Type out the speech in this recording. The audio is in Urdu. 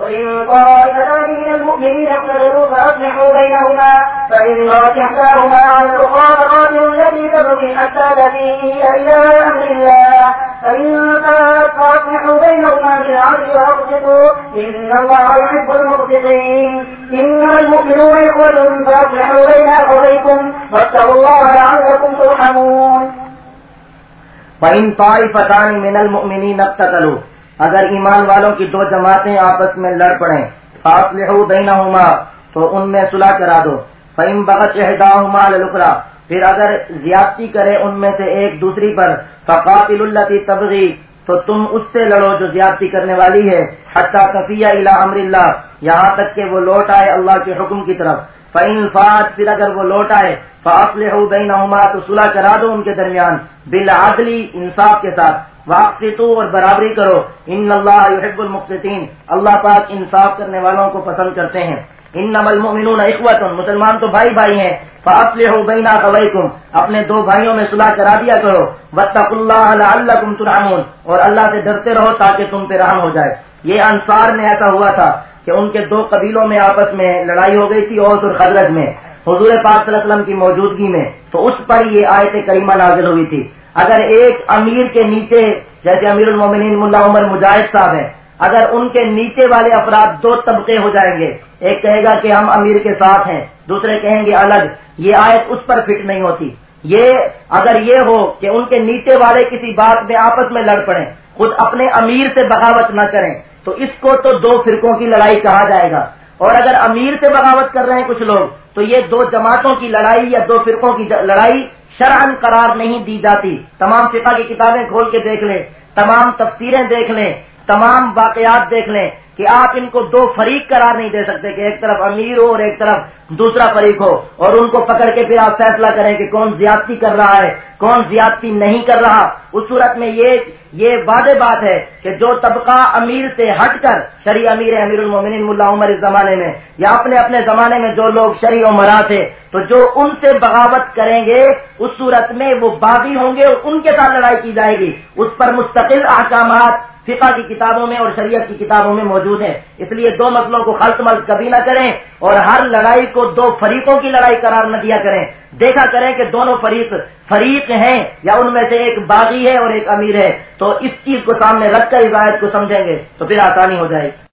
وإن طائفتان من المؤمنين اقتتلوا فأصلحوا بينهما فإن بغت إحداهما على الأخرى فقاتلوا التي تبغي حتى تفيء إلى أمر الله. فإن فات فأصلحوا بينهما بالعدل وأقسطوا إن الله يحب المقسطين. إنما المؤمنون إخوة فأصلحوا بين أخويكم واتقوا الله لعلكم ترحمون. فإن طائفتان من المؤمنين اقتتلوا اگر ایمان والوں کی دو جماعتیں آپس میں لڑ پڑیں فاصلح بینہما، تو ان میں صلح کرا دو۔ فیم بغت احداہما للکرا پھر اگر زیادتی کرے ان میں سے ایک دوسری پر فقاتل اللہ تبغی تو تم اس سے لڑو جو زیادتی کرنے والی ہے۔ حتیٰ کفیہ الا امر اللہ یہاں تک کہ وہ لوٹ آئے اللہ کے حکم کی طرف۔ فعین فات، پھر اگر وہ لوٹ آئے فاصلح بینہما، تو صلح کرا دو ان کے درمیان۔ بالعدلی انصاف کے ساتھ۔ واقسطو اور برابری کرو۔ ان اللہ یحب المقسطین۔ اللہ پاک انصاف کرنے والوں کو پسند کرتے ہیں۔ ان نمل مومنون اخوت مسلمان تو بھائی بھائی ہیں۔ فاصلے ہو بینا اپنے دو بھائیوں میں صلاح کرا دیا کرو۔ وطق اللہ اللہ تم ترامون اور اللہ سے ڈرتے رہو تاکہ تم پہ رحم ہو جائے۔ یہ انصار میں ایسا ہوا تھا کہ ان کے دو قبیلوں میں آپس میں لڑائی ہو گئی تھی اور خدرت میں۔ حضور پاک صلی اللہ علیہ وسلم کی موجودگی میں۔ تو اس پر یہ آیت کریمہ نازل ہوئی تھی۔ اگر ایک امیر کے نیچے، جیسے امیر المومنین ملا عمر مجاہد صاحب ہیں، اگر ان کے نیچے والے افراد دو طبقے ہو جائیں گے، ایک کہے گا کہ ہم امیر کے ساتھ ہیں، دوسرے کہیں گے الگ، یہ آیت اس پر فٹ نہیں ہوتی۔ یہ اگر یہ ہو کہ ان کے نیچے والے کسی بات میں آپس میں لڑ پڑیں، خود اپنے امیر سے بغاوت نہ کریں، تو اس کو تو دو فرقوں کی لڑائی کہا جائے گا۔ اور اگر امیر سے بغاوت کر رہے ہیں کچھ لوگ، تو یہ دو جماعتوں کی لڑائی یا دو فرقوں کی لڑائی شرعن قرار نہیں دی جاتی۔ تمام فقہ کی کتابیں کھول کے دیکھ لیں، تمام تفسیریں دیکھ لیں، تمام واقعات دیکھ لیں۔ کہ آپ ان کو دو فریق قرار نہیں دے سکتے کہ ایک طرف امیر ہو اور ایک طرف دوسرا فریق ہو اور ان کو پکڑ کے پھر آپ فیصلہ کریں کہ کون زیادتی کر رہا ہے، کون زیادتی نہیں کر رہا۔ اس صورت میں یہ یہ وعدے بات ہے کہ جو طبقہ امیر سے ہٹ کر شری امیر امیر المومنین ملا عمر اس زمانے میں یا اپنے اپنے زمانے میں جو لوگ شری عمرا تھے، تو جو ان سے بغاوت کریں گے، اس صورت میں وہ باغی ہوں گے اور ان کے ساتھ لڑائی کی جائے گی۔ اس پر مستقل احکامات فقہ کی کتابوں میں اور شریعت کی کتابوں میں موجود ہیں۔ اس لیے دو مسلوں کو خلط ملط کبھی نہ کریں اور ہر لڑائی کو دو فریقوں کی لڑائی قرار نہ دیا کریں۔ دیکھا کریں کہ دونوں فریق فریق ہیں یا ان میں سے ایک باغی ہے اور ایک امیر ہے۔ تو اس چیز کو سامنے رکھ کر روایت کو سمجھیں گے تو پھر آسانی ہو جائے گی۔